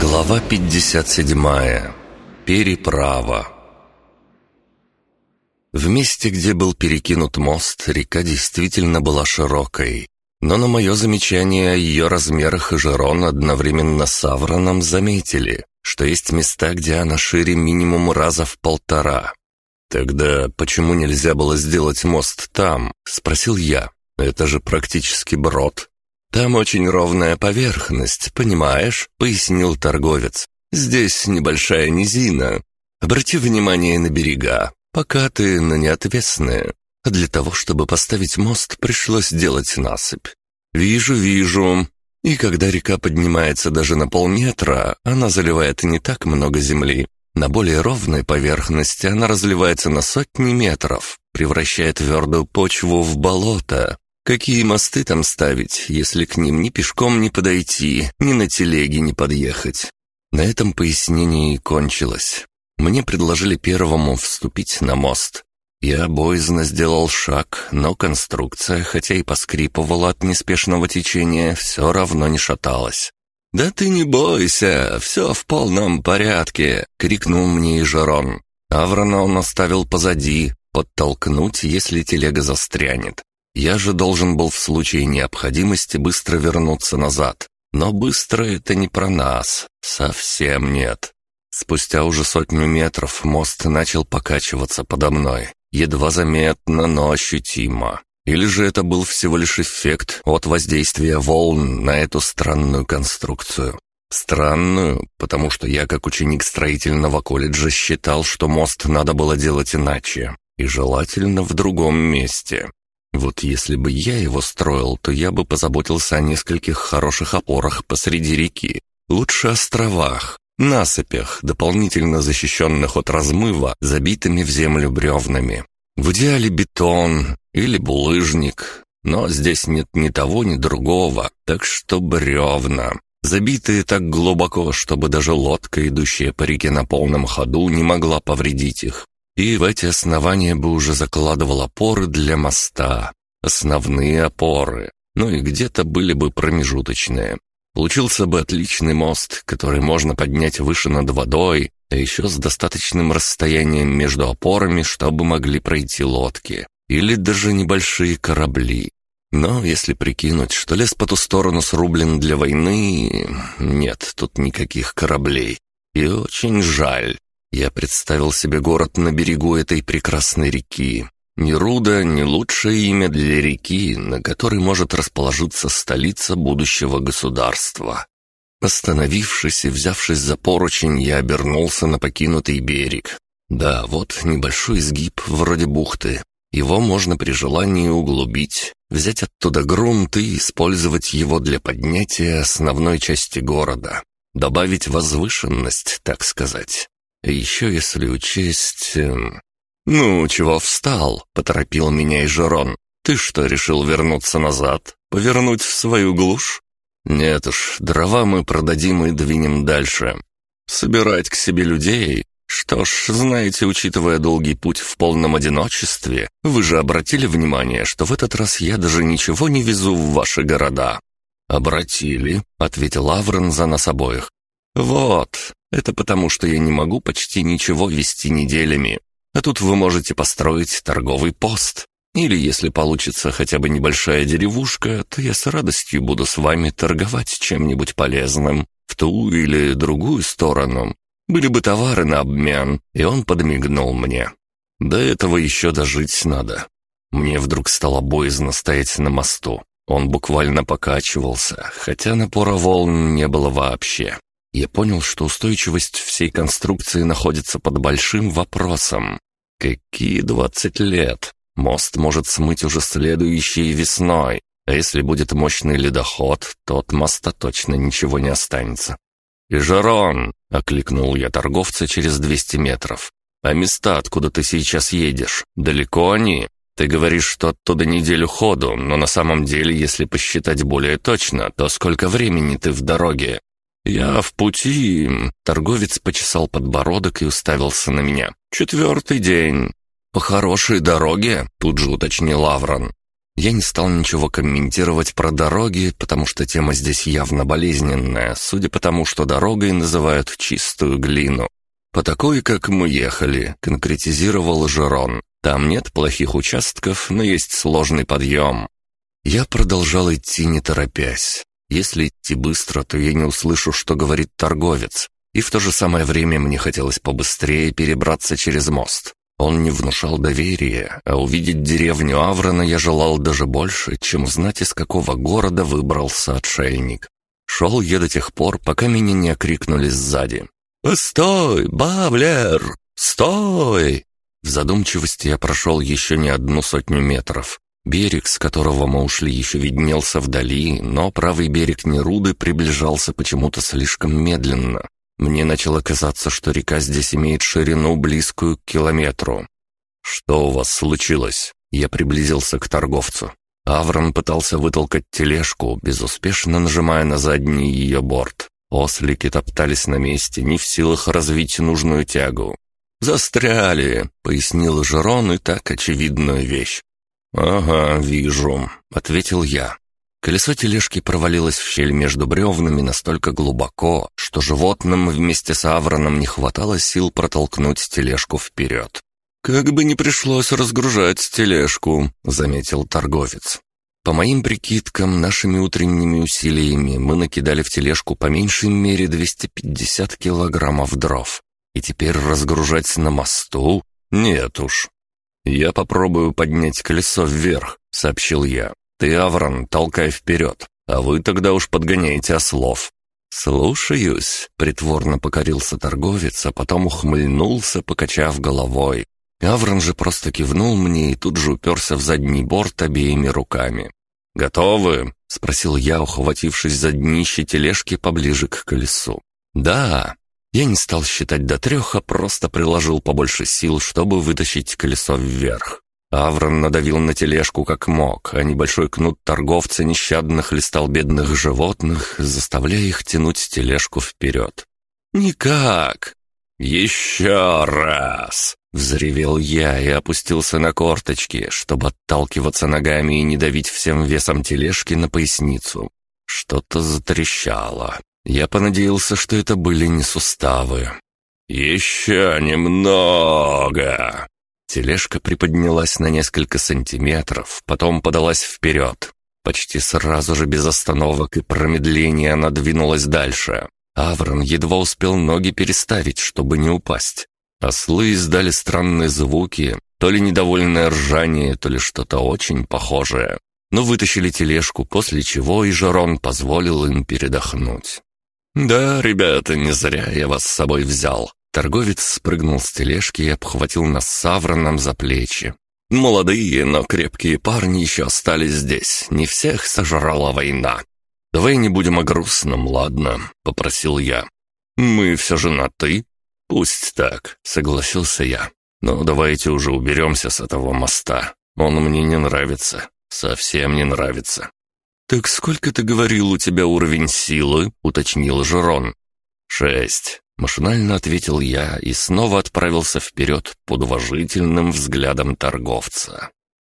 Глава 57. Переправа. В месте, где был перекинут мост, река действительно была широкой. Но на мое замечание о ее размерах и Жерон одновременно с Авроном заметили, что есть места, где она шире минимум раза в полтора. «Тогда почему нельзя было сделать мост там?» — спросил я. «Это же практически брод». «Там очень ровная поверхность, понимаешь?» — пояснил торговец. «Здесь небольшая низина. Обрати внимание на берега, покатые, но не отвесные. А для того, чтобы поставить мост, пришлось делать насыпь. Вижу, вижу. И когда река поднимается даже на полметра, она заливает не так много земли. На более ровной поверхности она разливается на сотни метров, превращая твердую почву в болото. Какие мосты там ставить, если к ним ни пешком не подойти, ни на телеге не подъехать? На этом пояснение и кончилось. Мне предложили первому вступить на мост. Я боязно сделал шаг, но конструкция, хотя и поскрипывала от неспешного течения, все равно не шаталась. «Да ты не бойся, все в полном порядке!» — крикнул мне и Жарон. Аврона он оставил позади, подтолкнуть, если телега застрянет. Я же должен был в случае необходимости быстро вернуться назад. Но быстро это не про нас. Совсем нет. Спустя уже сотню метров мост начал покачиваться подо мной. Едва заметно, но ощутимо. Или же это был всего лишь эффект от воздействия волн на эту странную конструкцию. Странную, потому что я, как ученик строительного колледжа, считал, что мост надо было делать иначе. И желательно в другом месте. Вот если бы я его строил, то я бы позаботился о нескольких хороших опорах посреди реки. Лучше островах, насыпях, дополнительно защищенных от размыва, забитыми в землю бревнами. В идеале бетон или булыжник, но здесь нет ни того, ни другого, так что бревна. Забитые так глубоко, чтобы даже лодка, идущая по реке на полном ходу, не могла повредить их и в эти основания бы уже закладывал опоры для моста. Основные опоры. Ну и где-то были бы промежуточные. Получился бы отличный мост, который можно поднять выше над водой, а еще с достаточным расстоянием между опорами, чтобы могли пройти лодки. Или даже небольшие корабли. Но если прикинуть, что лес по ту сторону срублен для войны, нет тут никаких кораблей. И очень жаль. Я представил себе город на берегу этой прекрасной реки. Неруда — не лучшее имя для реки, на которой может расположиться столица будущего государства. Остановившись и взявшись за поручень, я обернулся на покинутый берег. Да, вот небольшой изгиб вроде бухты. Его можно при желании углубить, взять оттуда грунт и использовать его для поднятия основной части города. Добавить возвышенность, так сказать. Еще если учесть... Эм... «Ну, чего встал?» — поторопил меня и Жерон. «Ты что, решил вернуться назад? Повернуть в свою глушь?» «Нет уж, дрова мы продадим и двинем дальше. Собирать к себе людей? Что ж, знаете, учитывая долгий путь в полном одиночестве, вы же обратили внимание, что в этот раз я даже ничего не везу в ваши города?» «Обратили», — ответил Аврон за нас обоих. «Вот, это потому, что я не могу почти ничего вести неделями. А тут вы можете построить торговый пост. Или если получится хотя бы небольшая деревушка, то я с радостью буду с вами торговать чем-нибудь полезным в ту или другую сторону. Были бы товары на обмен, и он подмигнул мне. До этого еще дожить надо. Мне вдруг стало боязно стоять на мосту. Он буквально покачивался, хотя напора волн не было вообще. Я понял, что устойчивость всей конструкции находится под большим вопросом. Какие двадцать лет? Мост может смыть уже следующей весной, а если будет мощный ледоход, то от моста точно ничего не останется. «Ижерон!» — окликнул я торговца через двести метров. «А места, откуда ты сейчас едешь, далеко они?» Ты говоришь, что оттуда неделю ходу, но на самом деле, если посчитать более точно, то сколько времени ты в дороге? Я в пути. Торговец почесал подбородок и уставился на меня. Четвертый день. По хорошей дороге, тут же уточнил Лаврон. Я не стал ничего комментировать про дороги, потому что тема здесь явно болезненная, судя по тому, что дорогой называют чистую глину. «По такой, как мы ехали», — конкретизировал Жерон. «Там нет плохих участков, но есть сложный подъем». Я продолжал идти, не торопясь. Если идти быстро, то я не услышу, что говорит торговец. И в то же самое время мне хотелось побыстрее перебраться через мост. Он не внушал доверия, а увидеть деревню Аврона я желал даже больше, чем узнать, из какого города выбрался отшельник. Шел я до тех пор, пока меня не окрикнули сзади. «Постой, Бавлер! Стой!» В задумчивости я прошел еще не одну сотню метров. Берег, с которого мы ушли, еще виднелся вдали, но правый берег Неруды приближался почему-то слишком медленно. Мне начало казаться, что река здесь имеет ширину, близкую к километру. «Что у вас случилось?» Я приблизился к торговцу. Аврон пытался вытолкать тележку, безуспешно нажимая на задний ее борт. Ослики топтались на месте, не в силах развить нужную тягу. «Застряли», — пояснил Жерон и так очевидную вещь. «Ага, вижу», — ответил я. Колесо тележки провалилось в щель между бревнами настолько глубоко, что животным вместе с Авроном не хватало сил протолкнуть тележку вперед. «Как бы не пришлось разгружать тележку», — заметил торговец. По моим прикидкам, нашими утренними усилиями мы накидали в тележку по меньшей мере 250 килограммов дров. И теперь разгружать на мосту? Нет уж. «Я попробую поднять колесо вверх», — сообщил я. «Ты, Аврон, толкай вперед, а вы тогда уж подгоняете ослов». «Слушаюсь», — притворно покорился торговец, а потом ухмыльнулся, покачав головой. Аврон же просто кивнул мне и тут же уперся в задний борт обеими руками. «Готовы?» — спросил я, ухватившись за днище тележки поближе к колесу. «Да». Я не стал считать до трех, а просто приложил побольше сил, чтобы вытащить колесо вверх. Аврон надавил на тележку как мог, а небольшой кнут торговца нещадно хлестал бедных животных, заставляя их тянуть тележку вперед. «Никак!» «Еще раз!» — взревел я и опустился на корточки, чтобы отталкиваться ногами и не давить всем весом тележки на поясницу. Что-то затрещало. Я понадеялся, что это были не суставы. «Еще немного!» Тележка приподнялась на несколько сантиметров, потом подалась вперед. Почти сразу же без остановок и промедления она двинулась дальше. Аврон едва успел ноги переставить, чтобы не упасть. Ослы издали странные звуки, то ли недовольное ржание, то ли что-то очень похожее. Но вытащили тележку, после чего и Жарон позволил им передохнуть. «Да, ребята, не зря я вас с собой взял. Торговец спрыгнул с тележки и обхватил нас с Авроном за плечи. «Молодые, но крепкие парни еще остались здесь. Не всех сожрала война. Давай не будем о грустном, ладно?» — попросил я. «Мы все же на «ты». «Пусть так», — согласился я. «Но давайте уже уберемся с этого моста. Он мне не нравится. Совсем не нравится». «Так сколько ты говорил, у тебя уровень силы?» — уточнил Жерон. «Шесть. Машинально ответил я и снова отправился вперед под уважительным взглядом торговца.